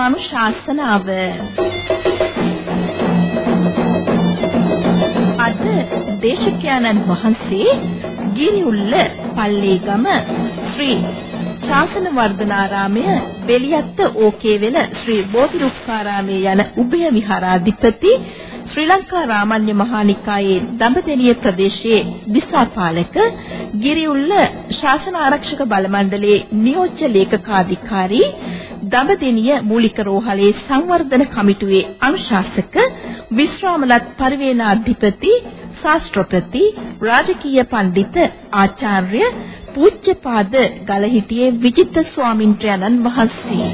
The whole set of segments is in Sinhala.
ධර්මානුශාසනාව අද දේශකයන්න් වහන්සේ ගිරිඋල්ල පල්ලේගම ශ්‍රී ශාසන වර්ධනාරාමය බෙලියත්ත ඕකේ වෙන ශ්‍රී බෝධිරුක්කාරාමයේ යන උභය විහාරාධිපති ශ්‍රී ලංකා රාමඤ්ඤ මහානිකායේ දඹදෙණිය ප්‍රදේශයේ දිසාපාලක ගිරිඋල්ල ශාසන ආරක්ෂක බල මණ්ඩලයේ නියෝජ්‍ය ලේකකාධිකාරී දඹදෙණිය මූලික රෝහලේ සංවර්ධන කමිටුවේ අනුශාසක විශ්‍රාමලත් පරිවේනාධිපති ශාස්ත්‍රපති රාජකීය පඬිත ආචාර්ය පූජ්‍යපාද ගලහිටියේ විජිත ස්වාමින්ත්‍රයන්න් වහන්සේ.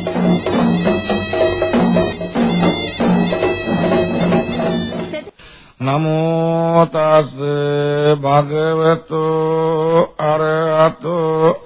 නමෝ තස් භගවතු අරහතෝ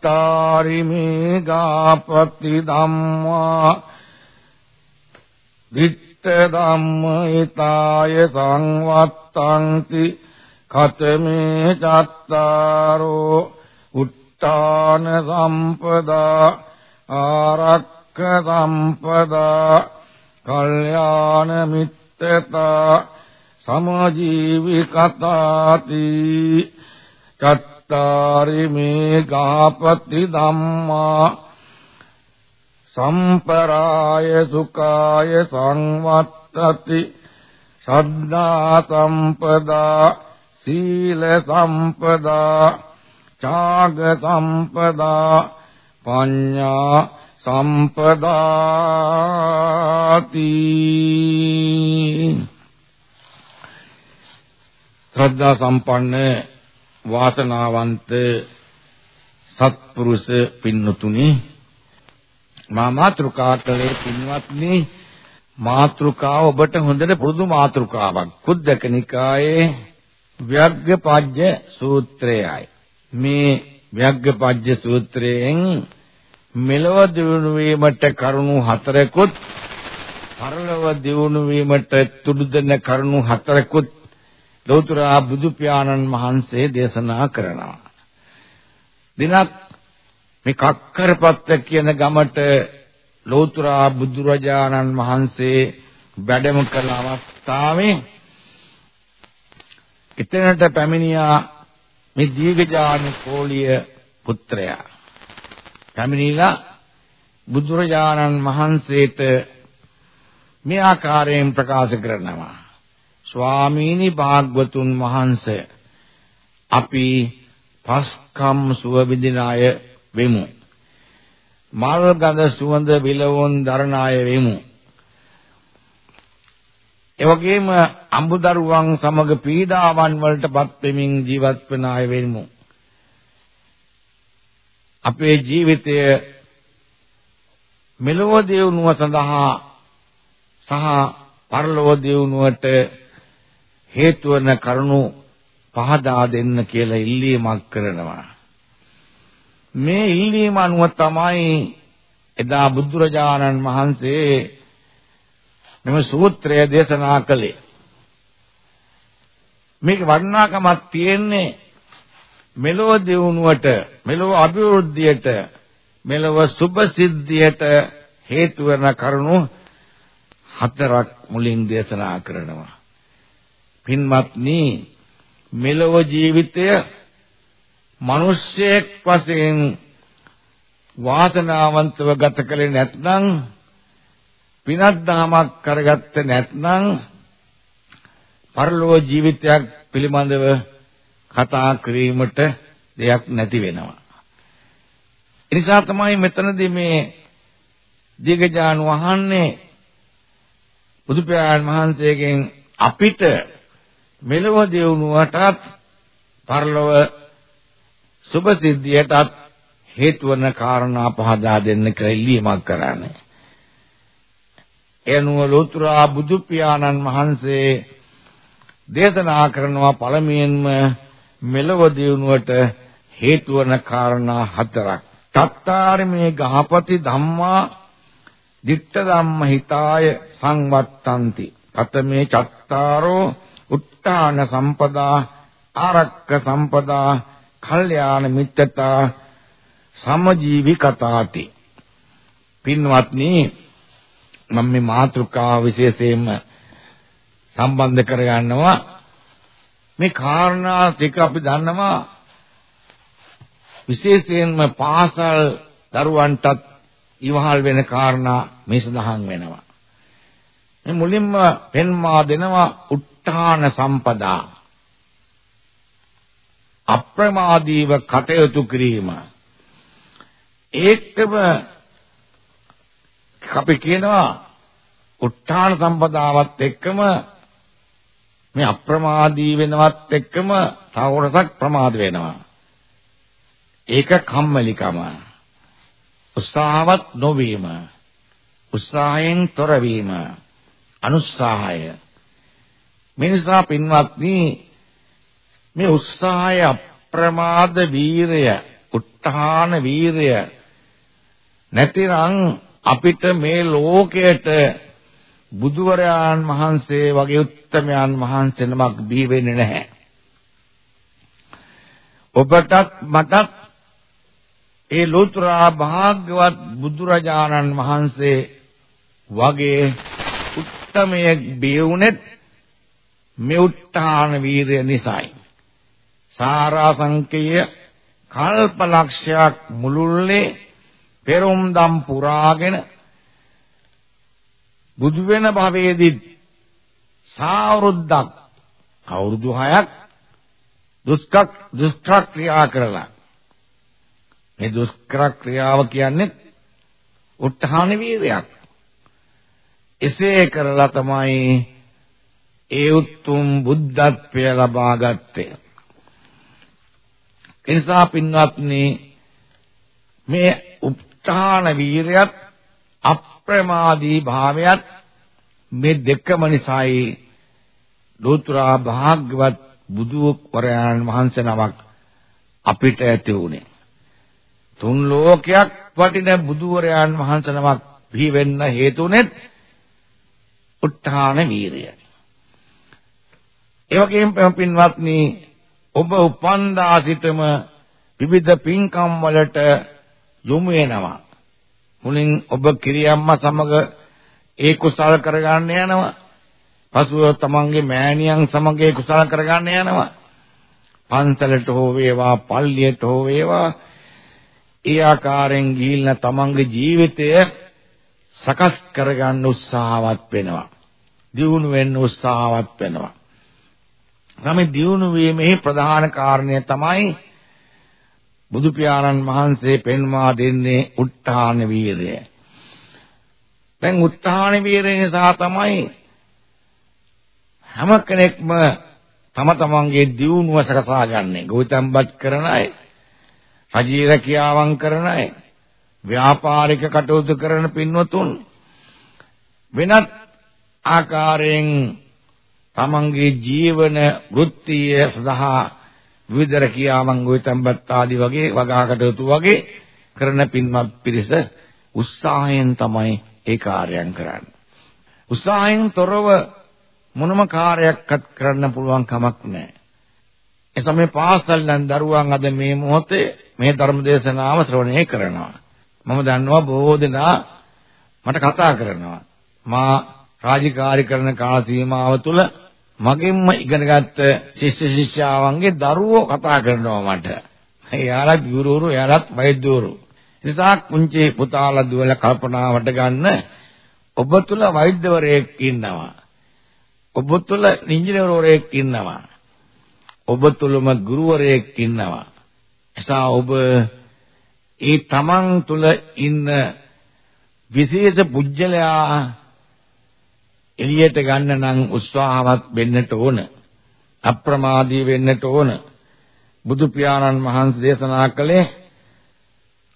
චත්තාරි මේ ගාපති ධම්මා විත්ත ධම්ම ඊතාය සංවත්තಂತಿ කතමේ චත්තාරෝ උත්තාන සම්පදා ආරක්ක සම්පදා කල්යාණ මිත්‍ර තථා සමජීවිකතාති චත්තාරි මේ ගාපති ධම්මා සම්පරාය සුඛාය සංවත්තති සද්ධා සම්පදා සීල සම්පදා ඡාග සම්පදා පඤ්ඤා සම්පදාති. ශ්‍රද්ධා සම්පන්න වාසනාවන්ත සත්පුරුෂ පින්නතුනි මා මාත්‍රිකාතලේ පින්වත්නි මාත්‍රිකාව ඔබට හොඳට පුරුදු මාත්‍රිකාවක් කුද්දකනිකායේ ව්‍යග්ගපජ්ජ සූත්‍රයයි. මේ ව්‍යග්ගපජ්ජ සූත්‍රයෙන් මෙලව දියුණු වීමට කරුණු හතරකුත් පරලොව දියුණු වීමට තුඩු දෙන කරුණු හතරකුත් ලෞතර බුදු පියාණන් වහන්සේ දේශනා කරනවා. දිනක් මේ කක්කරපත්ත කියන ගමට ලෞතර බුදුරජාණන් වහන්සේ වැඩම කළ අවස්ථාවේ එතනට පැමිණියා මේ දීඝජාන කෝලිය පුත්‍රයා පැමිණිලා බුදුරජාණන් වහන්සේට මේ ආකාරයෙන් ප්‍රකාශ කරනවා ස්වාමීනි භාග්‍යතුන් වහන්සේ අපි පස්කම් සුව විඳින අය වෙමු. මල් ගඳ සුවඳ විලවුන් දරන අය වෙමු. එවැගේම අඹදරුවන් සමග පීඩාවන් වලටපත් වෙමින් ජීවත් වන අය වෙමු. අපේ ජීවිතය මෙලොව දියුණුව සඳහා සහ පරලොව දියුණුවට හේතු වන කරුණු පහදා දෙන්න කියලා ඉල්ලීමක් කරනවා. මේ ඉල්ලීම අනුව තමයි එදා බුදුරජාණන් වහන්සේ මෙම සූත්‍රය දේශනා කළේ. මේක වර්ණාකමක් තියෙන්නේ මෙලොව දියුණුවට මෙලොව අභිවෘද්ධියට මෙලොව සුභ සිද්ධියට හේතු වන කරුණු හතරක් මුලින් දේශනා කරනවා පින්වත්නි මෙලොව ජීවිතය මිනිස්සෙක් වශයෙන් වාසනාවන්තව ගත කළේ නැත්නම් පිනක් දහමක් කරගත්තේ නැත්නම් පරලෝක ජීවිතයක් පිළිබඳව කතා කිරීමට දෙයක් නැති වෙනවා. ඒ නිසා තමයි මෙතනදී මේ දීගජාන වහන්නේ බුදු පියාණන් වහන්සේගෙන් අපිට මෙලොව දෙවුණුවටත් පරලොව සුභ සිද්ධියටත් හේතු වන කාරණා පහදා දෙන්න කියලා ඉල්ලීමක් කරන්නේ. එනුව ලෝතුරා බුදු පියාණන් වහන්සේ දේශනා කරනවා පළමුවෙන්ම මෙලව දියුණුවට හේතු වන කාරණා හතරක්. තත්තාරමේ ගහපති ධම්මා ditta ධම්ම හිතාය සංවත්තಂತಿ. කතමේ චත්තාරෝ උත්තාන සම්පදා ආරක්ක සම්පදා කල්යාණ මිත්තතා සමජීවි කතාති. පින්වත්නි මම මේ මාතෘකාව විශේෂයෙන්ම සම්බන්ධ කරගන්නවා. මේ කාරණා ටික අපි දන්නවා. විශේෂයෙන්ම පාසල් දරුවන්ටත් ඉවහල් වෙන කාරණා මේ සඳහන් වෙනවා. මේ මුලින්ම පෙන්වා දෙනවා උත්හාන සම්පදා අප්‍රමාදීව කටයුතු කිරීම ඒකම අපි කියනවා උත්හාන සම්පදාවත් එක්කම මේ අප්‍රමාදී වෙනවත් එක්කම තව කොටසක් ප්‍රමාද වෙනවා. ඒක කම්මැලිකම. උත්සාහවත් නොවීම. උත්සාහයෙන් තොර වීම. අනුත්සාහය. මිනිසා පින්වත්නි මේ උත්සාහය අප්‍රමාද වීරය, උත්හාන වීරය නැතිනම් අපිට මේ ලෝකයට බුදුවරයන් වහන්සේ වගේ උත්තමයන් වහන්සේ නමක් බිහි වෙන්නේ නැහැ. ඔබටත් මටත් ඒ ලෝතුරා භාග්‍යවත් බුදුරජාණන් වහන්සේ වගේ උත්තමයෙක් බියුනේ මේ උත්හාන වීරය නිසායි. සාරාසංකේය කල්පලක්ෂයක් මුළුල්ලේ පෙරොම්දම් පුරාගෙන බුදු වෙන භවයේදී සාවෘද්ධක් අවුරුදු 6ක් දුෂ්කර දුෂ්කර ක්‍රියා කරලා මේ දුෂ්කර ක්‍රියාව කියන්නේ උත්හාන වීරයක් එසේ කරලා තමයි ඒ උතුම් බුද්ධත්වය ලබා ගත්තේ එනිසා පින්වත්නි මේ උත්හාන වීරයත් අප්‍රමාදී භාවයත් මේ දෙකම නිසායි ලෝතුරා භාග්‍යවත් බුදු වරයන් වහන්සේ නමක් අපිට ඇති වුණේ තුන් ලෝකයක් වටින බුදුවරයන් වහන්සේ නමක් බිහි වෙන්න හේතුුනේ උත්හාන වීරියයි. ඒ වගේම පින්වත්නි ඔබ උපන්දා සිටම විවිධ පින්කම් වලට යොමු වෙනවා. මුලින් ඔබ කිරියම්මා සමග ඒ කුසල කරගන්න යනවා. පසුව තමන්ගේ මෑණියන් සමග ඒ කුසල කරගන්න යනවා. පන්සලට හෝ වේවා, පල්ලියට හෝ වේවා ඒ ආකාරයෙන් ගිහිල්ලා තමන්ගේ ජීවිතය සකස් කරගන්න උත්සාහවත් වෙනවා. දියුණු වෙන්න උත්සාහවත් වෙනවා. තමයි දියුණු වීමේ ප්‍රධාන කාරණය තමයි බුදු පියාණන් වහන්සේ පෙන්වා දෙන්නේ උත්හාන වීරය. දැන් උත්හාන වීරය නිසා තමයි හැම කෙනෙක්ම තම තමන්ගේ දියුණුව සකසා ගන්නේ. ගෞතම්පත් කරන අය, රජීර කියාවන් කරන අය, ව්‍යාපාරික කටයුතු කරන පින්වතුන් වෙනත් ආකාරයෙන් තමන්ගේ ජීවන වෘත්තිය සඳහා විවිධ රැකියාවන් ගොවිතැන්පත් ආදී වගේ වගා කටයුතු වගේ කරන පින්වත් පිරිස උත්සාහයෙන් තමයි ඒ කාර්යයන් කරන්නේ. උත්සාහයෙන් තොරව මොනම කාර්යයක්වත් කරන්න පුළුවන් කමක් නැහැ. ඒ සමේ පාසල් නම් දරුවන් අද මේ මොහොතේ මේ ධර්ම දේශනාව ශ්‍රවණය කරනවා. මම දන්නවා බොහෝ දෙනා මට කතා කරනවා. මා රාජකාරී කරන කාල සීමාව තුළ මගෙන්ම ඉගෙනගත්ත ශිෂ්‍ය ශිෂ්‍යාවන්ගේ දරුවෝ කතා කරනවා මට. එයාලත් ගුරුවරු එයාලත් වෛද්‍යවරු. නිසා කුංචි පුතාලා දුවල කල්පනාවට ගන්න ඔබ තුල වෛද්‍යවරයෙක් ඉන්නවා. ඔබ තුල ඉංජිනේරුවරයෙක් ඉන්නවා. ඔබ තුලම ගුරුවරයෙක් ඉන්නවා. එසා ඔබ ඒ තමන් තුල ඉන්න විශේෂ පුජ්‍යලයා එළියට ගන්න නම් උත්සාහවත් වෙන්නට ඕන. අප්‍රමාදී වෙන්නට ඕන. බුදු පියාණන් වහන්සේ දේශනා කළේ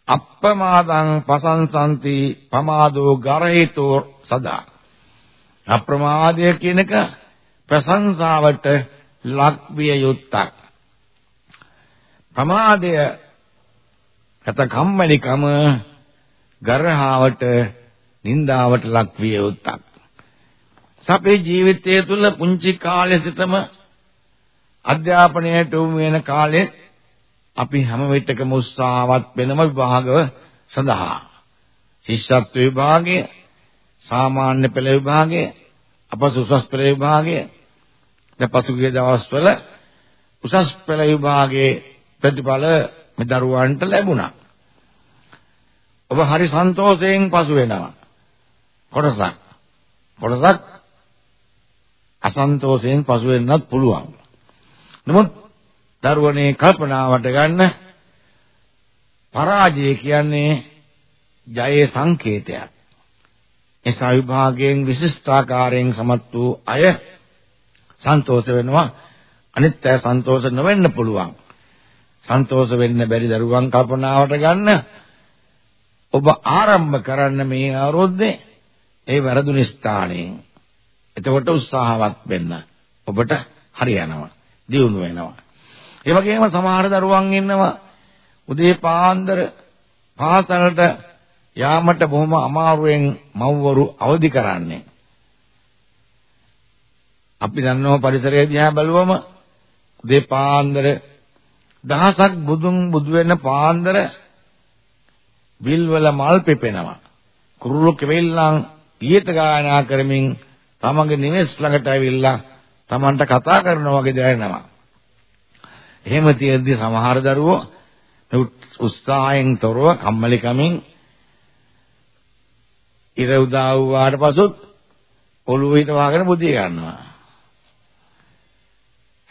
අප්‍රමාදං පසංසන්ති පමාදෝ ගරහිතෝ සදා. අප්‍රමාදය කියන එක ප්‍රශංසාවට ලක් විය යුත්තක්. ප්‍රමාදය කත කම්මැලිකම ගරහාවට නින්දාවට ලක් විය යුත්තක්. අපේ ජීවිතය තුළ පුංචි කාලේ සිටම අධ්‍යාපනයට උමු වෙන කාලේ අපි හැම විටකම උත්සාහවත් වෙනම විභාගව සඳහා ශිෂ්‍යත්ව විභාගය සාමාන්‍ය පෙළ විභාගය අපසු උසස් පෙළ විභාගය දැන් පසුගිය දවස්වල උසස් පෙළ විභාගයේ ප්‍රතිඵල මේ දරුවන්ට ලැබුණා. ඔබ හරි සන්තෝෂයෙන් පසු වෙනවා. කොටසක්. කොටසක් අසන්තෝෂයෙන් පසු වෙන්නත් පුළුවන්. නමුත් දරුවනේ කල්පනාවට ගන්න පරාජය කියන්නේ ජයේ සංකේතයක්. ඒ විභාගයෙන් විශිෂ්ටාකාරයෙන් සමත් වූ අය සන්තෝෂ වෙනවා අනිත් අය සන්තෝෂ නොවෙන්න පුළුවන්. සන්තෝෂ වෙන්න බැරි දරුවන් කල්පනාවට ගන්න ඔබ ආරම්භ කරන්න මේ අවුරුද්දේ ඒ වැරදුන ස්ථානයෙන් එතකොට උත්සාහවත් වෙන්න ඔබට හරියනවා දියුණු වෙනවා ඒ වගේම සමහර දරුවන් ඉන්නවා උදේ පාන්දර පාසලට යාමට බොහොම අමාරුවෙන් මව්වරු අවදි කරන්නේ. අපි දන්නවා පරිසරය දිහා බලුවම උදේ පාන්දර දහසක් බුදුන් බුදු වෙන පාන්දර විල්වල මල් පෙපෙනවා. කුරුළු කෙවෙල්ලන් ගීත ගායනා කරමින් තමගේ නිවෙස් ළඟට ඇවිල්ලා Tamanට කතා කරනවා වගේ දැනෙනවා. එහෙම තියෙද්දි සමහර දරුවෝ උත්සාහයෙන් තොරව කම්මැලිකමින් ඉර උදා වූාට පසුත් ඔළුව හිට වහගෙන බුදිය ගන්නවා.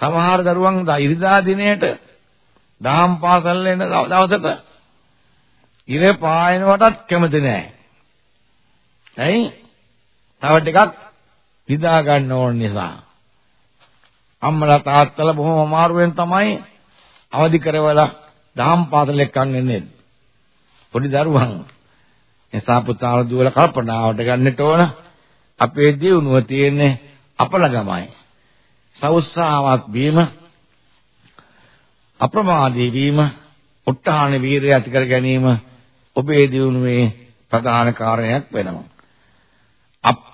සමහර දරුවන් ඉරිදා දිනේට දහම් පාසල් එන දවසට ඉර පායනවටත් කැමති නෑ. ඇයි? තව ටිකක් නිදා ගන්න ඕන නිසා. අම්මලා තාත්තලා බොහොම අමාරුවෙන් තමයි අවදි කරවලා දහම් පාසල් එක්කන් එන්නේ. පොඩි දරුවන් එසා පුතාලා දුවල කල්පනාවට ගන්නට ඕන අපේ දියුණුව තියෙන්නේ අපලගමයි. සෞස්සාවක් වීම අප්‍රමාදී වීම උත්හාන වීරිය ඇති කර ගැනීම ඔබේ දියුණුවේ ප්‍රධාන කාරණයක් වෙනවා.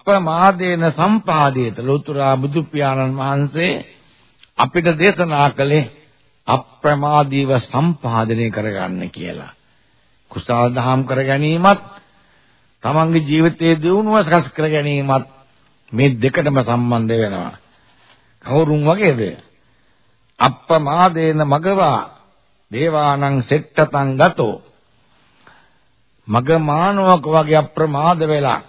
අප්‍රමාදේන සම්පාදේත ලෝතුරා බුදු පියාණන් වහන්සේ අපිට දේශනා කළේ අප්‍රමාදීව සම්පාදනය කරගන්න කියලා. කුසල් දහම් කර ගැනීමත් තමන්ගේ ජීවිතයේ දියුණුව සකස් කර ගැනීමත් මේ දෙකටම සම්බන්ධ වෙනවා. කවුරුන් වගේද? අප්පමාදේන මගවා දේවානං සෙට්ටතං ගතෝ මග මානවක වගේ අප්‍රමාද වෙලා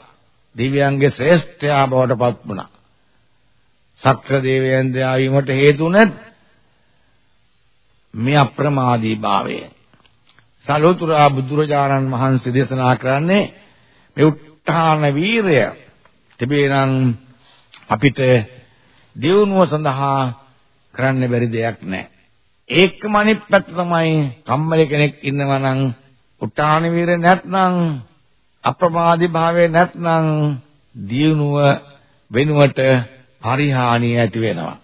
දිව්‍යයන්ගේ ශ්‍රේෂ්ඨයා බවට පත් වුණා. සක්‍ර දේවයන් දයාවීමට හේතුණත් මේ අප්‍රමාදී භාවය. සලෝතුරා බුදුරජාණන් වහන්සේ දේශනා කරන්නේ මේ උත්හාන වීරය තිබේනම් අපිට දියුණුව සඳහා කරන්න බැරි දෙයක් නැහැ. ඒකම අනිත් පැත්ත තමයි කම්මැලි කෙනෙක් ඉන්නවා නම් උත්හාන වීරය නැත්නම් අප්‍රමාදී භාවය නැත්නම් දියුණුව වෙනුවට පරිහානිය ඇති වෙනවා.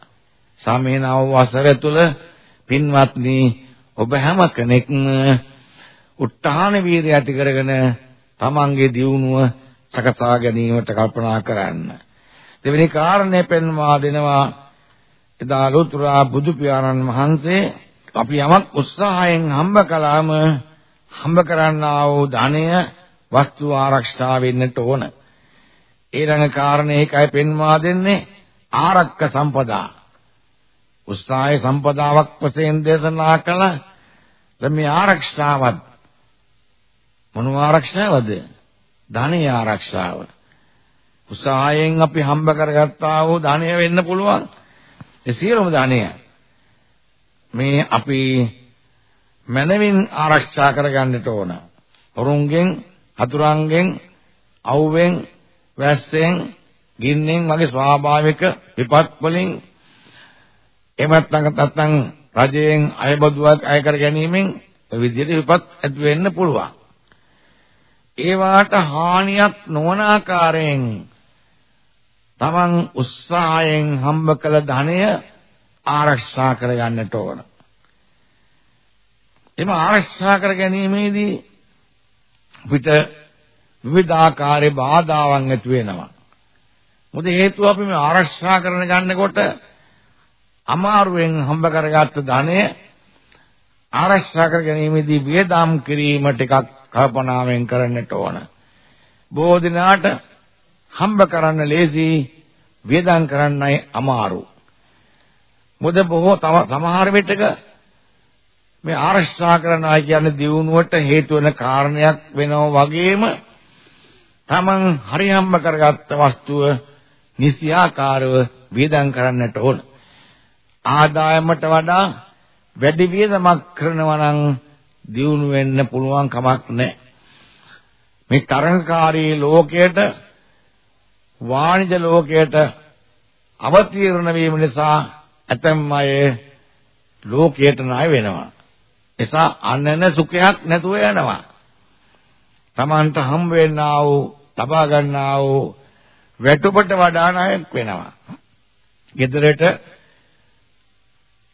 සමේනව වසර තුල පින්වත්නි ඔබ හැම කෙනෙක්ම උත්හාන වීරය ඇති කරගෙන තමන්ගේ දියුණුව සකසා ගැනීමට කල්පනා කරන්න. දෙවෙනි කාරණය පෙන්වා දෙනවා එදා ලෝතුරා බුදු පියාණන් වහන්සේ අපි යමක් උත්සාහයෙන් හම්බ කළාම හම්බ කරන්නා වූ ධනය වස්තු ආරක්ෂා වෙන්නට ඕන. ඊළඟ කාරණේ ඒකයි පෙන්වා දෙන්නේ ආරක්ක සම්පදා. උත්සාහයේ සම්පදාවක් වශයෙන් දේශනා කළ මේ ආරක්ෂාවත් මොන ආරක්ෂාවද? ධනය ආරක්ෂාව. උසාහයෙන් අපි හම්බ කරගත්තා වූ ධනය වෙන්න පුළුවන්. ඒ සියලුම ධනය මේ අපි මනමින් ආරක්ෂා කරගන්නට ඕන. වරුන්ගෙන්, හතුරන්ගෙන්, අවුවෙන්, වැස්සෙන්, ගින්නෙන් වගේ ස්වාභාවික විපත් වලින් එමත් නැත්නම් රජයෙන් අයබදුවක් අය කර ගැනීමෙන් විවිධ විපත් ඇති වෙන්න පුළුවන්. ඒ වාට හානියක් නොවන ආකාරයෙන් තමන් උත්සාහයෙන් හම්බ කළ ධනය ආරක්ෂා කරගන්නට ඕන. එම ආරක්ෂා කර ගැනීමේදී අපිට විවිධාකාරයේ බාධාවන් ඇති වෙනවා. මොකද හේතුව අපි මේ ආරක්ෂා කරන ගන්නකොට අමාරුවෙන් හම්බ කරගත්ත ධනය ආරක්ෂා කර ගැනීමේදී වියදම් කිරීම ටිකක් කල්පනාවෙන් කරන්නට ඕන. බොහෝ දිනාට හම්බ කරන්න ලේසි වියදම් කරන්නයි අමාරු. මොකද බොහෝ සමහර විටක මේ ආරක්ෂා කරනවා කියන්නේ දියුණුවට හේතු වෙන කාරණයක් වෙනවා වගේම තමන් හරි හම්බ කරගත්ත වස්තුව නිසියාකාරව වියදම් කරන්නට ඕන. ආදායමට වඩා වැඩි වියදමක් කරනවා නම් දියුණු වෙන්න පුළුවන් කමක් නැහැ. මේ තරංකාරී ලෝකයට වාණිජ ලෝකයට අවතීර්ණ වීම නිසා ඇතැම් අය ලෝකයට ණය වෙනවා. එසා අනන සුඛයක් නැතුව යනවා. Tamanta හම් වෙන්නා වූ, ලබා ගන්නා වූ වැටුපට වඩා ණයක් වෙනවා. ගෙදරට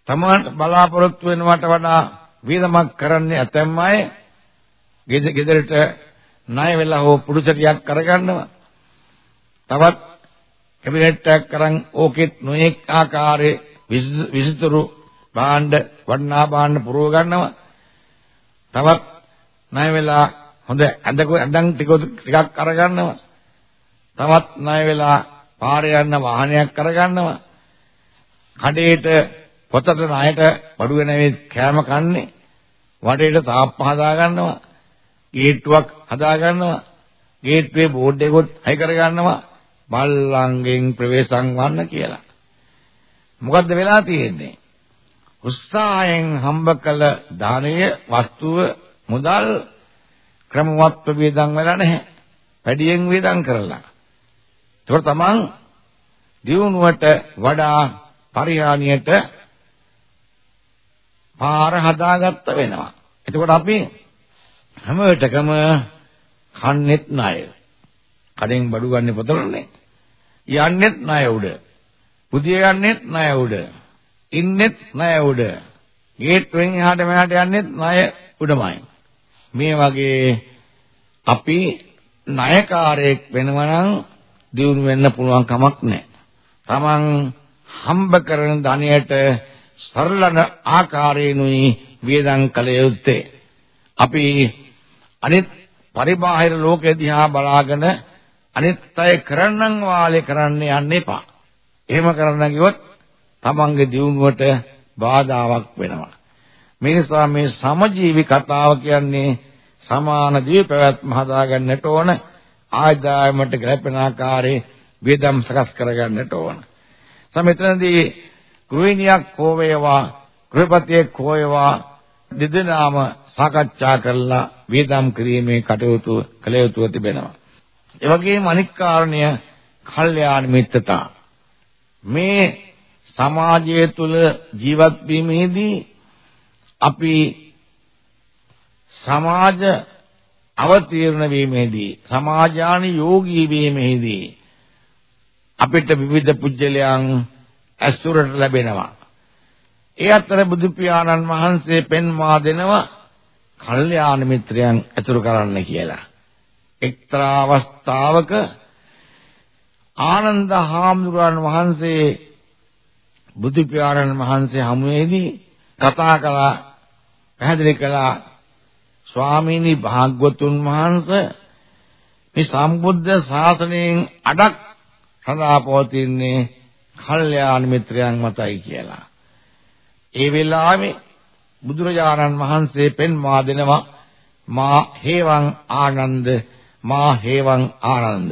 තමන් බලාපොරොත්තු වෙනවට වඩා වීදමක් කරන්නේ ඇතැම් අය ගෙදරට ණය වෙලා හෝ පුරුෂටියක් කරගන්නවා. තවත් කැබිනට් එකක් කරන් ඕකෙත් නොඑක් ආකාරයේ විසිතුරු භාණ්ඩ වඩනා භාණ්ඩ පුරව ගන්නවා. තවත් ණය වෙලා හොඳ ඇඳකෝ ඇඳන් ටික ටිකක් අරගන්නවා. තවත් ණය වෙලා පාරේ යන වාහනයක් අරගන්නවා. කඩේට පොතට ණයට බඩු වෙන මේ කෑම කන්නේ වටේට තාප්ප හදා ගන්නවා. ගේට්ටුවක් හදා ගන්නවා. ගේට්ටුවේ බෝඩ් එකකුත් හයි කර ගන්නවා. බල්ලන්ගෙන් ප්‍රවේශම් වන්න කියලා. මොකද්ද වෙලා තියෙන්නේ? උත්සාහයෙන් හම්බ කළ ධානය වස්තුව මුදල් ක්‍රමවත්ව වේදන් වෙලා නැහැ. වැඩියෙන් වේදන් කරලා. ඒකට තමන් දියුණුවට වඩා පරිහානියට පාර හදාගත්ත වෙනවා. එතකොට අපි හැම විටකම කන්නේත් ණය. කඩෙන් බඩු ගන්න පොතලනේ. යන්නේත් ණය උඩ. පුදිය යන්නේත් ණය උඩ. ඉන්නෙත් ණය උඩ. ගේට්ටුවෙන් එහාට මෙහාට යන්නෙත් ණය උඩමයි. මේ වගේ අපි ණයකාරයෙක් වෙනවා නම් දියුණු වෙන්න පුළුවන් කමක් නැහැ. Taman හම්බ කරන ධනයට සරලන ආකාරයෙන්ුයි වේදන් කළ යුත්තේ. අපි අනිත් පරිබාහිර ලෝකෙ දිහා බලාගෙන අනිත් අය කරන්නම් වාලේ කරන්න යන්න එපා. එහෙම කරන්න ගියොත් තමන්ගේ දියුණුවට බාධාවක් වෙනවා. මේ නිසා මේ සමජීවි කතාව කියන්නේ සමාන ජීව පැවැත්ම හදාගන්නට ඕන ආදායමට ගැලපෙන ආකාරයේ වේදම් සකස් කරගන්නට ඕන. සමෙතනදී ගෘහිණියක් හෝ වේවා ගෘහපතියෙක් හෝ වේවා දෙදෙනාම සාකච්ඡා කරලා වේදම් කිරීමේ කටයුතු කළ යුතුව තිබෙනවා. ඒ වගේම අනික් කාරණය කල්යාණ මිත්‍රතා. මේ සමාජය තුළ ජීවත් වීමේදී අපි සමාජ අවතීර්ණ වීමේදී සමාජානි යෝගී වීමේදී අපිට විවිධ පුජ්‍යලයන් ඇසුරට ලැබෙනවා. ඒ අතර බුදු පියාණන් වහන්සේ පෙන්වා දෙනවා කල්යාණ මිත්‍රයන් ඇතුළු කරන්න කියලා. එක්තරා අවස්ථාවක ආනන්ද හාමුදුරන් වහන්සේ බුදු පියාණන් වහන්සේ හමුවේදී කතා කළා පැහැදිලි කළා ස්වාමීනි භාග්‍යවතුන් වහන්සේ මේ සම්බුද්ධ ශාසනයෙන් අඩක් සදා පවතින්නේ කල්යාණ මිත්‍රයන් මතයි කියලා. ඒ වෙලාවේ බුදුරජාණන් වහන්සේ පෙන්වා දෙනවා මා හේවං ආනන්ද මා හේවං ආනන්ද.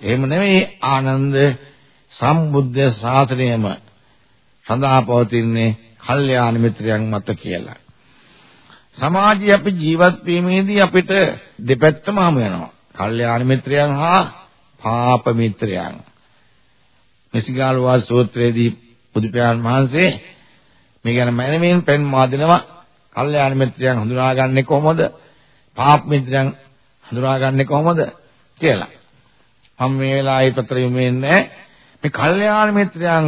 එහෙම නෙමෙයි ආනන්ද සම්බුද්ධ ශාසනයම සඳහා පවතින්නේ කල්යාණ මිත්‍රයන් මත කියලා. සමාජයේ අපි ජීවත් වීමේදී අපිට දෙපැත්තම හමු වෙනවා. කල්යාණ මිත්‍රයන් හා පාප මිත්‍රයන්. මෙසිගාල වාස සූත්‍රයේදී බුදු පියාණන් වහන්සේ මේ ගැන මැනමින් පෙන්වා දෙනවා. කල්යාණ මිත්‍රයන් හඳුනාගන්නේ කොහොමද? පාප මිත්‍රයන් හඳුනාගන්නේ කොහොමද කියලා. මම මේ වෙලාවේ පත්‍ර යොමුෙන්නේ මේ කල්යාණ මිත්‍රයන්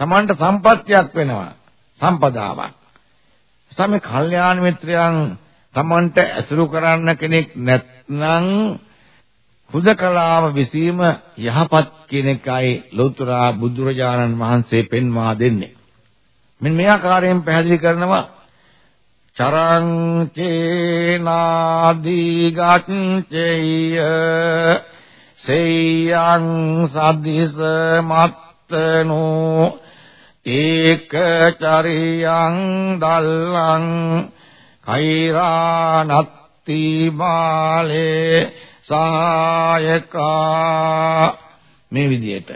Tamanට සම්පත්තියක් වෙනවා සම්පදාවක්. සම කල්යාණ මිත්‍රයන් Tamanට ඇසුරු කරන්න කෙනෙක් නැත්නම් හුදකලාව විසීම යහපත් කියන එකයි ලෞතර බුදුරජාණන් වහන්සේ පෙන්වා දෙන්නේ. මෙන්න මේ ආකාරයෙන් පැහැදිලි කරනවා චරං චේනාදී ගච්ඡේය සේයං සද්දිස මත්තනෝ ඒක චරියං දල්ලං කෛරානත්ති බාලේ සායකා මේ විදිහට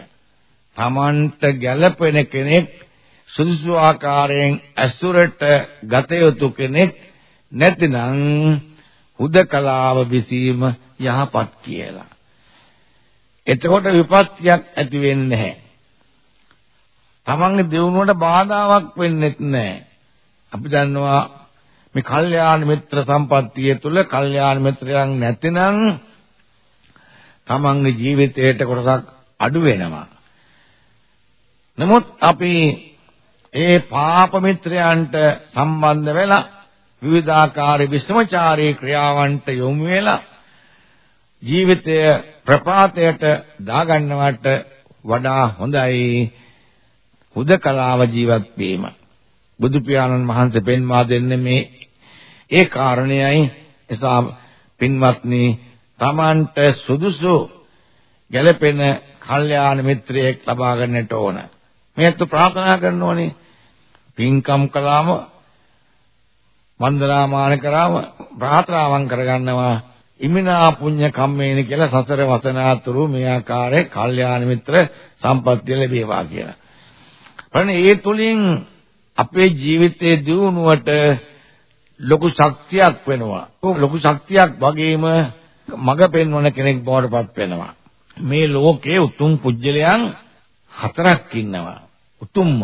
තමන්ට ගැළපෙන කෙනෙක් සුදුසු ආකාරයෙන් ඇසුරට ගත යුතු කෙනෙක් නැතිනම් හුදකලාව විසීම යහපත් කියලා. එතකොට විපත්තියක් ඇති වෙන්නේ නැහැ. තමන්ගේ දියුණුවට බාධාවක් වෙන්නේ නැහැ. අපි දන්නවා මේ කල්යාණ මිත්‍ර සම්පත්තිය තුළ කල්යාණ මිත්‍රයන් නැතිනම් තමන්ගේ ජීවිතයට කොටසක් අඩු වෙනවා. නමුත් අපි ඒ පාප මිත්‍රයන්ට සම්බන්ධ වෙලා විවිධාකාර විෂමචාරී ක්‍රියාවන්ට යොමු වෙලා ජීවිතය ප්‍රපාතයට දාගන්නවට වඩා හොඳයි හුදකලාව ජීවත් වීම. බුදු පියාණන් වහන්සේ පෙන්වා දෙන්නේ මේ ඒ කාරණයයි එසා පින්වත්නි Tamanට සුදුසු ගැළපෙන කල්යාණ මිත්‍රයෙක් ලබා ගන්නට ඕන. මේත් ප්‍රාර්ථනා කරන්න ඕනේ. පින්කම් කළාම වන්දනාමාන කරාම ප්‍රාර්ථනාවන් කරගන්නවා ඉමිනා පුඤ්ඤ කම්මේන කියලා සසර වසනාතුරු මේ ආකාරයේ කල්යාණ මිත්‍ර සම්පත්තිය ලැබේවා කියලා. බලන්න ඒ තුලින් අපේ ජීවිතයේ දියුණුවට ලොකු ශක්තියක් වෙනවා. ලොකු ශක්තියක් වගේම මඟ පෙන්වන කෙනෙක් බවට පත් වෙනවා. මේ ලෝකයේ උතුම් පුජ්‍යලයන් හතරක් ඉන්නවා. උතුම්ම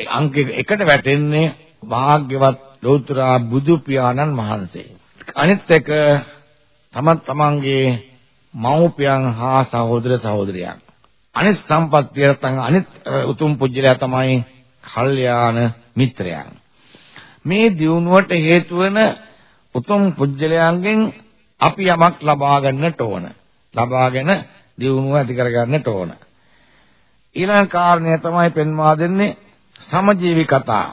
අංක එකට වැටෙන්නේ වාග්යවත් ලෝතර බුදු පියාණන් වහන්සේ. අනිත් එක තම තමන්ගේ මව්පියන් හා සහෝදර සහෝදරයන්. අනිත් සම්පත්තිය නැත්නම් අනිත් උතුම් පුජ්‍යලයා තමයි කල්යාණ මිත්‍රයන්. මේ දියුණුවට හේතු වෙන උතුම් පුජ්‍යලයන්ගෙන් අපි යමක් ලබා ගන්නට ඕන. ලබාගෙන දියුණුව ඇති කර ගන්නට ඕන. ඊළඟ කාරණය තමයි පෙන්වා දෙන්නේ සමජීවි කතා.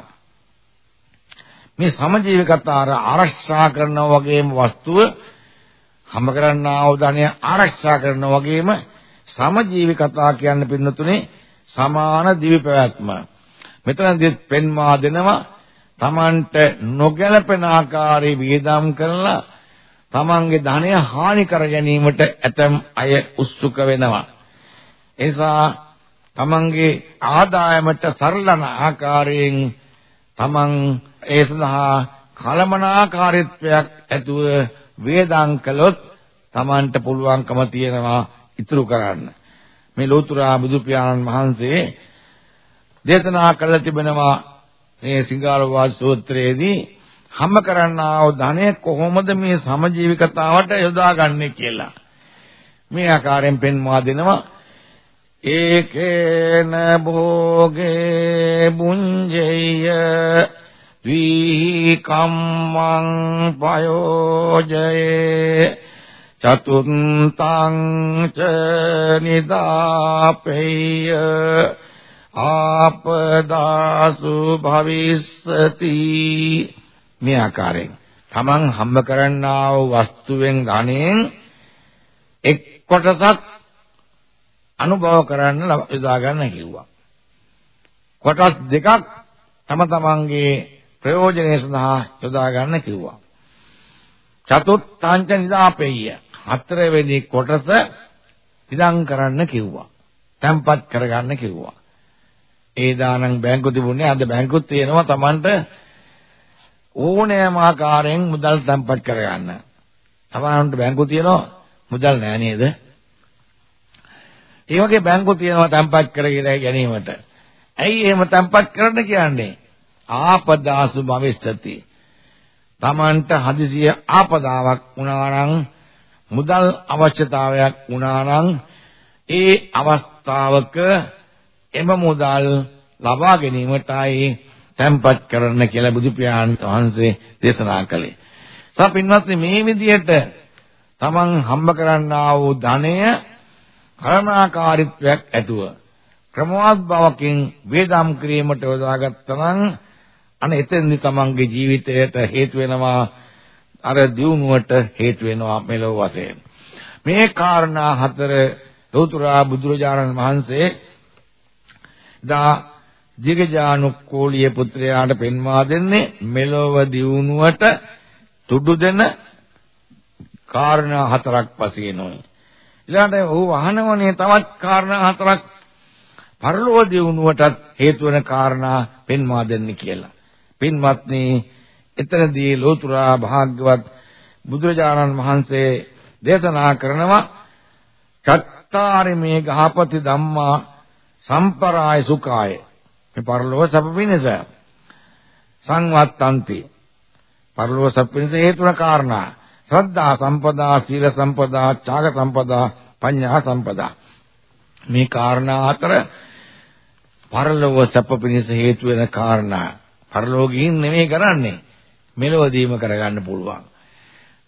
මේ සමජීවි කතා ආරක්ෂා කරනවා වගේම වස්තුව හැම කරන්නා වූ ධනය ආරක්ෂා කරනවා වගේම සමජීවි කතා කියන්න පින්නතුනේ සමාන දිවි පැවැත්ම. මෙතනදී පෙන්වා දෙනවා Tamanට නොගැලපෙන ආකාරයේ වියදම් කරලා තමන්ගේ ධනය හානි කර ගැනීමට ඇතම් අය උත්සුක වෙනවා. එසා තමන්ගේ ආදායමට සරලන ආකාරයෙන් තමන් ඒ සඳහා කලමනාකාරීත්වයක් ඇතුව වේදම් කළොත් තමන්ට පුළුවන්කම තියෙනවා ඉතුරු කරන්න. මේ ලෝතුරා බුදු පියාණන් වහන්සේ දේශනා කළ තිබෙනවා මේ සිංහාලවාස සූත්‍රයේදී හැම කරන්නා වූ ධනය කොහොමද මේ සමජීවිකතාවට යොදාගන්නේ කියලා. මේ ආකාරයෙන් පෙන්වා දෙනවා. ඒකේන භෝගේ බුඤ්ජය ද්විහි කම්මං පයෝජයේ චතුන්තං ච නිදාපේය ආපදාසු භවිස්සති මේ ආකාරයෙන් තමන් හම්බ කරන්නා වූ වස්තුවෙන් ධනෙන් එක් කොටසක් අනුභව කරන්න යොදා ගන්න කිව්වා. කොටස් දෙකක් තම තමන්ගේ ප්‍රයෝජනය සඳහා යොදා ගන්න කිව්වා. චතුත්ථාංච නිදාපෙය්‍ය හතරවෙනි කොටස ඉදම් කරන්න කිව්වා. තැම්පත් කරගන්න කිව්වා. ඒ දානං බැංකු තිබුණේ අද බැංකුත් තියෙනවා Tamanට ඕනෑම ආකාරයෙන් මුදල් තැන්පත් කරගන්න. සමහරවිට බැංකු තියෙනවා මුදල් නෑ නේද? ඒ වගේ බැංකු තියෙනවා තැන්පත් කරගෙන ගැනීමට. ඇයි එහෙම තැන්පත් කරන්න කියන්නේ? ආපදාසු භවිෂ්‍යති. Tamanට හදිසිය ආපදාවක් වුණා නම් මුදල් අවශ්‍යතාවයක් වුණා නම් ඒ අවස්ථාවක එම මුදල් ලබා ගැනීමටයි තැන්පත් කරන්න කියලා බුදු පියාණන් වහන්සේ දේශනා කළේ. සා පින්වත්නි මේ විදිහට තමන් හම්බ කරන්නා වූ ධනය කරුණාකාරීත්වයක් ඇතුව ක්‍රමවත් බවකින් වේදම් කිරීමට යොදාගත්තා නම් අන එතෙන්දි තමන්ගේ ජීවිතයට හේතු වෙනවා අර දියුණුවට හේතු වෙනවා මෙලොව වශයෙන් මේ කාරණා හතර ලෞතුරා බුදුරජාණන් වහන්සේ දා ජිගජානුක්කෝලිය පුත්‍රයාට පෙන්වා දෙන්නේ මෙලොව දියුණුවට තුඩු දෙන කාරණා හතරක් වශයෙන්යි. ඊළඟට ඔහු වහනවනේ තවත් කාරණා හතරක් පරලෝක දියුණුවටත් හේතු වෙන කාරණා පෙන්වා දෙන්න කියලා. පින්වත්නි එතනදී ලෝතුරා භාග්‍යවත් බුදුරජාණන් වහන්සේ දේශනා කරනවා චත්තාරි මේ ගහපති ධම්මා සම්පරාය සුඛාය. මේ පරලෝක සප පිණිස සංවත්තන්ති. පරලෝක සප පිණිස හේතුන කාරණා. ශ්‍රද්ධා සම්පදා සීල සම්පදා ත්‍යාග සම්පදා පඤ්ඤා සම්පදා. මේ කාරණා අතර පරලෝක සප පිණිස හේතු වෙන කාරණා. පරලෝකීන් නෙමෙයි කරන්නේ. මෙලොවදීම කරගන්න පුළුවන්.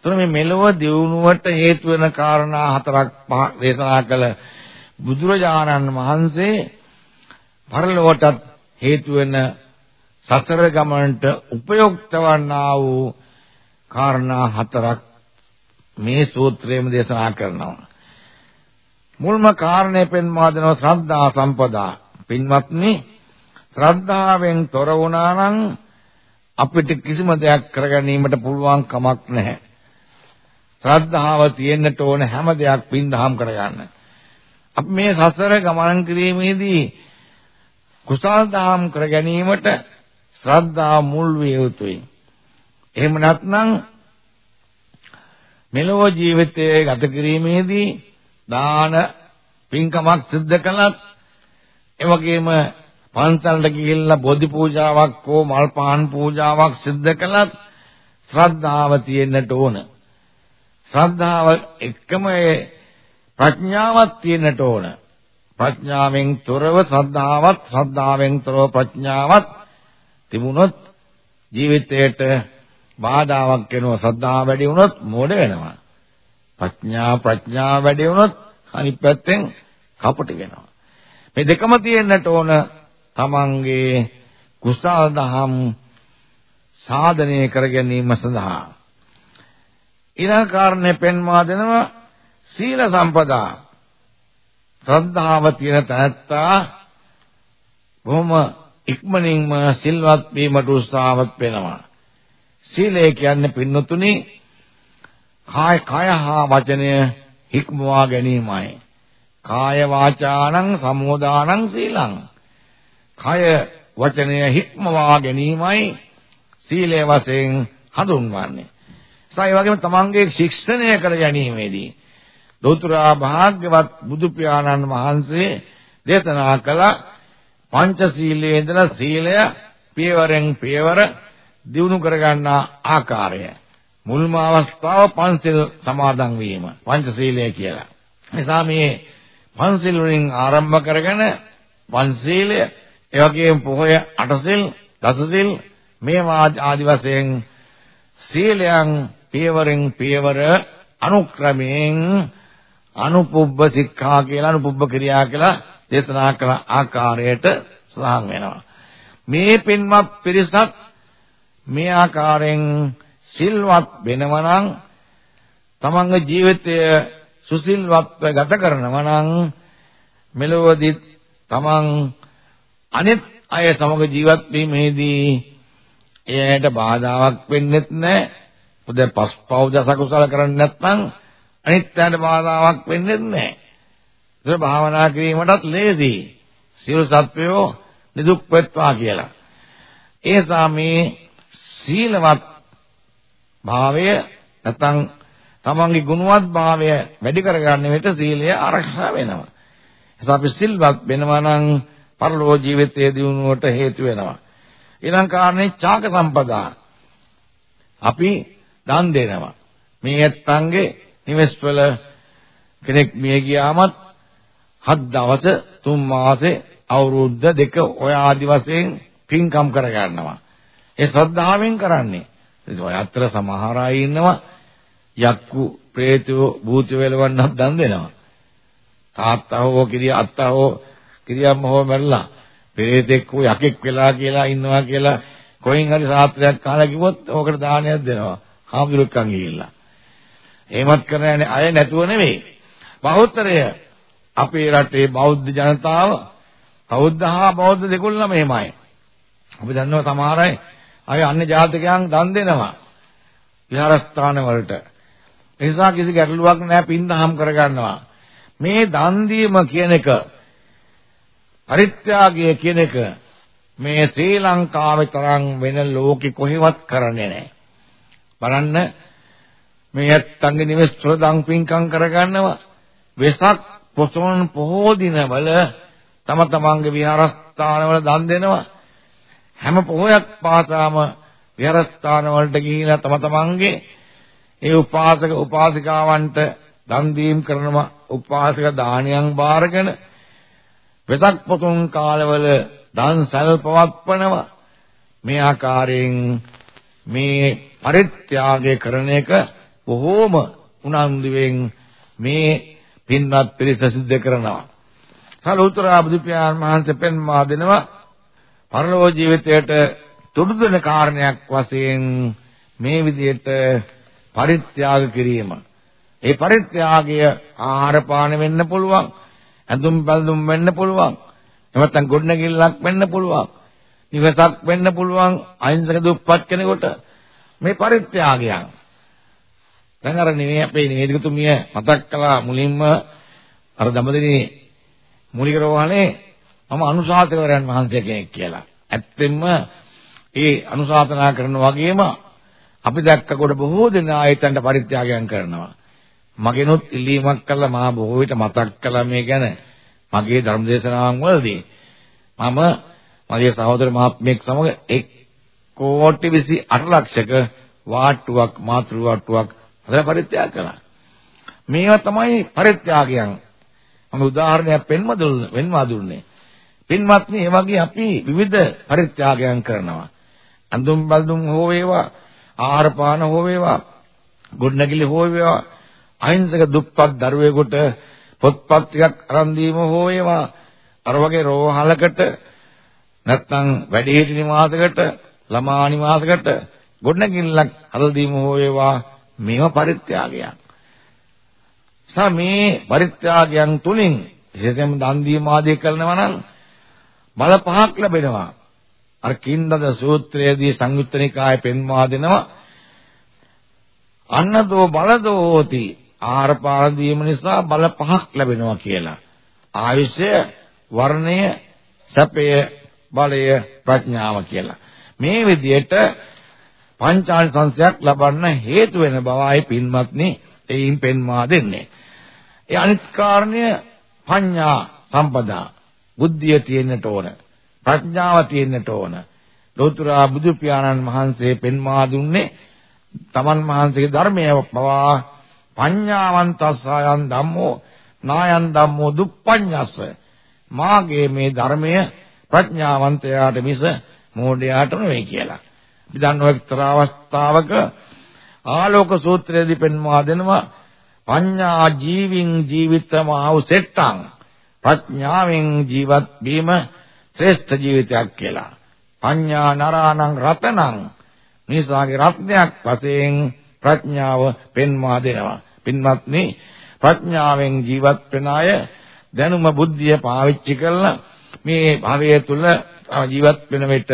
එතන මේ මෙලොව දියුණුවට හේතු වෙන කාරණා හතරක් පහ දේශනා කළ බුදුරජාණන් වහන්සේ පරලොවටත් හේතු වෙන සතර ගමනට උපයුක්ත වන්නා වූ කාරණා හතරක් මේ සූත්‍රයේම දේශනා කරනවා. මුල්ම කාරණේ පෙන්වා දෙනවා ශ්‍රද්ධා සම්පදා. පින්වත්නි ශ්‍රද්ධාවෙන් තොර වුණා නම් අපිට කිසිම දෙයක් කරගැනීමට පුළුවන් කමක් නැහැ. ශ්‍රද්ධාව තියෙන්නට ඕන හැම දෙයක් පින්දහම් කරගන්න. අපි මේ සසර ගමන් කිරීමේදී කුසල් දහම් කර ගැනීමට ශ්‍රද්ධාව මුල් විය යුතුයි. එහෙම නැත්නම් මෙලොව ජීවිතයේ ගත කිරීමේදී දාන පින්කමක් සිද්ධ කළත් එවැගේම පන්සලට ගිහිල්ලා බෝධි පූජාවක් හෝ මල් පහන් පූජාවක් සිද්ධ කළත් ශ්‍රද්ධාව තියෙන්නට ඕන. ශ්‍රද්ධාව එක්කම ප්‍රඥාවක් තියෙන්නට ඕන. ප්‍රඥාවෙන් තොරව ශ්‍රද්ධාවත් ශ්‍රද්ධාවෙන් තොරව ප්‍රඥාවත් තිබුණොත් ජීවිතයට බාධාවක් වෙනවා ශ්‍රද්ධාව වැඩි වුණොත් මෝඩ වෙනවා ප්‍රඥා ප්‍රඥා වැඩි වුණොත් අනිත් පැත්තෙන් කපටි වෙනවා මේ දෙකම තියෙන්නට ඕන තමන්ගේ කුසල් දහම් සාධනය කර ගැනීම සඳහා ඊළඟ කාරණේ පෙන්වා දෙනවා සීල සම්පදා ශ්‍රද්ධාව තියෙන තැනත්තා බොහොම ඉක්මනින්ම සිල්වත් වීමට උත්සාහවත් වෙනවා. සීලය කියන්නේ පින්නතුනි කාය කය හා වචනය හික්මවා ගැනීමයි. කාය වාචානං සමෝදානං සීලං. කය වචනය හික්මවා ගැනීමයි සීලය වශයෙන් හඳුන්වන්නේ. ඒ වගේම තමන්ගේ ශික්ෂණය කර ගැනීමේදී ලෝතුරා භාග්‍යවත් බුදු පියාණන් වහන්සේ දේශනා කළ පංචශීලයේ ඉඳලා සීලය පියවරෙන් පියවර දිනු කරගන්නා ආකාරය මුල්ම අවස්ථාව පංචශීල සමාදන් වීම පංචශීලය කියලා. නිසා මේ පංචශීල වලින් ආරම්භ කරගෙන පංචශීලය ඒ වගේම පොහොය අටසිල් දසසිල් මේ ආදි වශයෙන් සීලයන් පියවරෙන් පියවර අනුක්‍රමයෙන් අනුපුබ්බ සික්ඛා කියලා අනුපුබ්බ ක්‍රියා කියලා දේශනා කළ ආකාරයට සඳහන් වෙනවා. මේ පින්වත් පිරිසත් මේ ආකාරයෙන් සිල්වත් වෙනවා නම් තමන්ගේ ජීවිතය සුසිල්වත්ව ගත කරනවා නම් මෙලොවදී තමන් අනිත් අය සමග ජීවත් වීමේදී එයට බාධාවක් වෙන්නෙත් නැහැ. පොද පස්පව් දසකුසල කරන්නේ නැත්නම් අනිත්‍යයට බාධාවක් වෙන්නේ නැහැ. ඒක භාවනා කිරීමටත් ලේසි. සියලු සත්වයෝ නිදුක් වෙත්වා කියලා. ඒ සාමී සීලවත් භාවය නැත්නම් තමන්ගේ ගුණවත් භාවය වැඩි කරගන්න විට සීලය ආරක්ෂා වෙනවා. එසා අපි සිල්වත් වෙනවා නම් පරලෝ ජීවිතයේ දියුණුවට හේතු වෙනවා. ඊළඟ කාරණේ ඡාක සම්පදා. අපි දන් දෙනවා. මේ ඇත්තන්ගේ නිවෙස්වල කෙනෙක් මිය ගියාමත් හත් දවස තුන් මාසේ අවුරුද්ද දෙක ඔය ආදි වශයෙන් පින්කම් කර ගන්නවා. ඒ ශ්‍රද්ධාවෙන් කරන්නේ. ඔය අතර සමහර අය ඉන්නවා යක්කු, പ്രേතයෝ, භූතයෝ වෙලවන්නත් දන් දෙනවා. තාත්තා හෝ කිරිය අත්තා හෝ කිරියම්ම හෝ මැරලා പ്രേතෙක් හෝ යකෙක් වෙලා කියලා ඉන්නවා කියලා කොයින් හරි සාත්‍රයක් කාලා කිව්වොත් ඕකට දානයක් දෙනවා. හාමුදුරුවෝ ගිහිල්ලා. එහෙමත් කරන අය නැතුව නෙවෙයි. බෞද්ධරය අපේ රටේ බෞද්ධ ජනතාව බෞද්ධ හා බෞද්ධ දෙකොල්ලම එහෙමයි. අපි දන්නවා සමහර අය අය අන්‍ය ජාතිකයන් දන් දෙනවා. විහාරස්ථාන වලට. ඒ නිසා කිසි ගැටලුවක් නැහැ පින්දහම් කරගන්නවා. මේ දන් දීම කියන එක පරිත්‍යාගය කියන එක මේ ශ්‍රී ලංකාවේ තරම් වෙන ලෝකෙ කොහෙවත් කරන්නේ නැහැ. බලන්න මේ ඇත්තන්ගේ නිවෙස් සොරදම් පින්කම් කරගන්නවා. වෙසක් පොසොන් පොහෝ දිනවල තම තමන්ගේ විහාරස්ථානවල දන් දෙනවා. හැම පොහොයක් පාසාම විහාරස්ථාන වලට ගිහිලා තම තමන්ගේ ඒ උපාසක උපාසිකාවන්ට දන් දීම් කරනවා උපාසක දානයන් බාරගෙන වෙසක් පොසොන් කාලවල දන් සල් පවත්වනවා මේ ආකාරයෙන් මේ පරිත්‍යාගය කරන එක බොහෝම උනන්දුවෙන් මේ පින්වත් පිරිස සිද්ධ කරනවා. සලෝතර බුදු පියාණන් වහන්සේ පෙන්වා දෙනවා පරලෝක ජීවිතයට තුඩු දෙන කාරණයක් වශයෙන් මේ විදිහට පරිත්‍යාග කිරීම. ඒ පරිත්‍යාගය ආහාර පාන වෙන්න පුළුවන්, ඇඳුම් බැලඳුම් වෙන්න පුළුවන්, නැත්නම් ගොඩනැගිල්ලක් වෙන්න පුළුවන්, නිවසක් වෙන්න පුළුවන්, අහිංසක දුප්පත් කෙනෙකුට මේ පරිත්‍යාගයන් දැන් අර නෙමෙයි අපේ නේදිකතුමිය මතක් කළා මුලින්ම අර දඹදිනේ මූලික රෝහලේ මම අනුශාසකවරයන් වහන්සේ කෙනෙක් කියලා. ඇත්තෙන්ම ඒ අනුශාසනා කරන වගේම අපි දැක්ක කොට බොහෝ දෙනා ආයතනට පරිත්‍යාගයන් කරනවා. මගෙනුත් ඉල්ලීමක් කළා මා බොහෝ විට මතක් කළා මේ ගැන මගේ ධර්ම දේශනාවන් වලදී. මම මගේ සහෝදර මහත්මයෙක් සමග 1 කෝටි 28 ලක්ෂක වාට්ටුවක් මාතෘ වාට්ටුවක් හදලා පරිත්‍යාග කළා. මේවා තමයි පරිත්‍යාගයන්. මම උදාහරණයක් පෙන්ව දුන්න වෙන්වා දුන්නේ. පින්වත්නි, ඒ වගේ අපි විවිධ පරිත්‍යාගයන් කරනවා. අඳුම් බල්දුම් හෝ වේවා, ආහාර පාන හෝ වේවා, ගොඩනැගිලි හෝ වේවා, අහිංසක දුප්පත් දරුවෙකුට පොත්පත් ටිකක් අරන් දීම හෝ වේවා, අර වගේ රෝහලකට නැත්නම් වැඩිහිටි නිවාසයකට, ළමා නිවාසයකට ගොඩනැගිල්ලක් හදලා දීම හෝ වේවා මේවා පරිත්‍යාගයක්. සා මේ පරිත්‍යාගයන් තුලින් විශේෂයෙන්ම දන් දීම ආදී කරනවා නම් බල පහක් ලැබෙනවා. අර කින්දද සූත්‍රයේදී සංයුත්ත නිකායේ පෙන්වා දෙනවා අන්නදෝ බලදෝ හෝති ආහාර පාන දීම නිසා බල පහක් ලැබෙනවා කියලා. ආයුෂය, වර්ණය, සැපය, බලය, ප්‍රඥාව කියලා. මේ විදිහට පංචාල සංසයක් ලබන්න හේතු වෙන බවයි පින්වත්නි එයින් පෙන්වා දෙන්නේ. ඒ අනිත් කාරණය පඤ්ඤා සම්පදා බුද්ධිය තියෙන්නට ඕන. ප්‍රඥාව තියෙන්නට ඕන. ලෝතර බුදු පියාණන් වහන්සේ පෙන්වා දුන්නේ තමන් වහන්සේගේ ධර්මය පවා පඤ්ඤාවන්තස්සයන් ධම්මෝ නායන් ධම්මෝ දුප්පඤ්ඤස්ස මාගේ මේ ධර්මය ප්‍රඥාවන්තයාට මිස මෝඩයාට නෙවෙයි කියලා. අපි දන්නවා එක්තරා අවස්ථාවක ආලෝක සූත්‍රයේදී පෙන්වා දෙනවා පඤ්ඤා ජීවින් ජීවිතමහව සෙට්ටං ප්‍රඥාවෙන් ජීවත් වීම ශ්‍රේෂ්ඨ ජීවිතයක් කියලා. පඤ්ඤා නරාණං රතනං මිනිසාගේ රත්නයක් වශයෙන් ප්‍රඥාව පෙන්වා දෙනවා. පින්වත්නි ප්‍රඥාවෙන් ජීවත් වෙන අය දැනුම බුද්ධිය පාවිච්චි කරලා මේ භවය තුල ජීවත් වෙන විට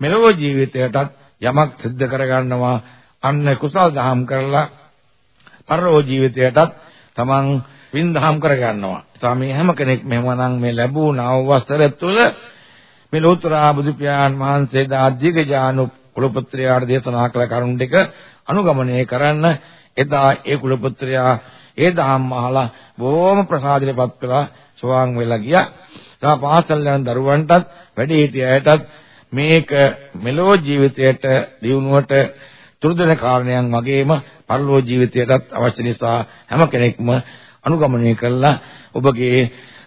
මෙලොව ජීවිතයටත් යමක් සිද්ධ කරගන්නවා අන්න කුසල් දහම් කරලා පරලෝ ජීවිතයටත් තමන් වින්දහම් කරගන්නවා. ඒ මේ හැම කෙනෙක් මෙහෙමනම් මේ ලැබූ නවවස්තර තුළ මේ ලෝතර බුදු පියාණන් වහන්සේ දාධික ජානු කුලපුත්‍රයාට දේශනා කළ කරුණ දෙක අනුගමනය කරන්න එදා ඒ කුලපුත්‍රයා ඒ දහම් අහලා බොහොම ප්‍රසාදයටපත් කළා සෝවාන් වෙලා ගියා. තව පාසල් යන දරුවන්ටත් වැඩි හිටියයටත් මේක මෙලෝ ජීවිතයට දියුණුවට තුරුදෙන කාරණයන් වගේම පරලෝ ජීවිතයටත් අවශ්‍ය නිසා හැම කෙනෙක්ම අනුගමනය කළා ඔබගේ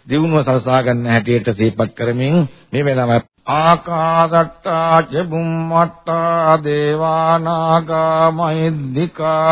දියුණුව සලසා ගන්න හැටියට සිහිපත් කරමින් මේ වෙලාව ආකාදට්ටා ච දේවානාගා මහිද්దికා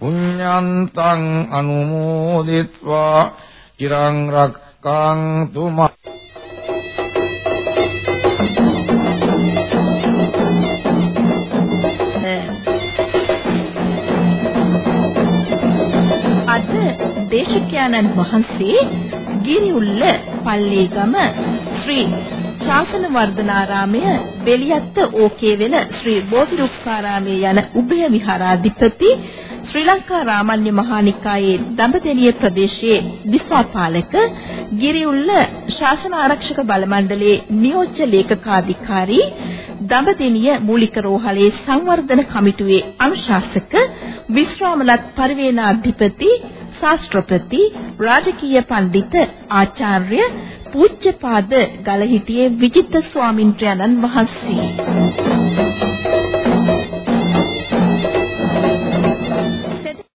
පුඤ්ඤන්තං අනුමෝදිත්වා චිරං රක්ඛන්තු අද දේශකයන්න් වහන්සේ ගිරිඋල්ල පල්ලේගම ශ්‍රී ශාසන වර්ධනාරාමය බෙලියත්ත ඕකේවෙල ශ්‍රී බෝධිරුක්කාරාමයේ යන උභය විහාරාධිපති ශ්‍රී ලංකා රාමඤ්ඤ මහානිකායේ දඹදෙණිය ප්‍රදේශයේ දිසාපාලක ගිරිඋල්ල ශාසන ආරක්ෂක බල මණ්ඩලයේ නියෝජ්‍ය ලේකකාධිකාරී දඹදෙණිය මූලික රෝහලේ සංවර්ධන කමිටුවේ අනුශාසක විශ්‍රාමලත් පරිවේනාධිපති ශාස්ත්‍රපති රාජකීය පඬිත ආචාර්ය පූජ්‍යපාද ගලහිටියේ විජිත ස්වාමින්ද්‍රයන්න් වහන්සේ.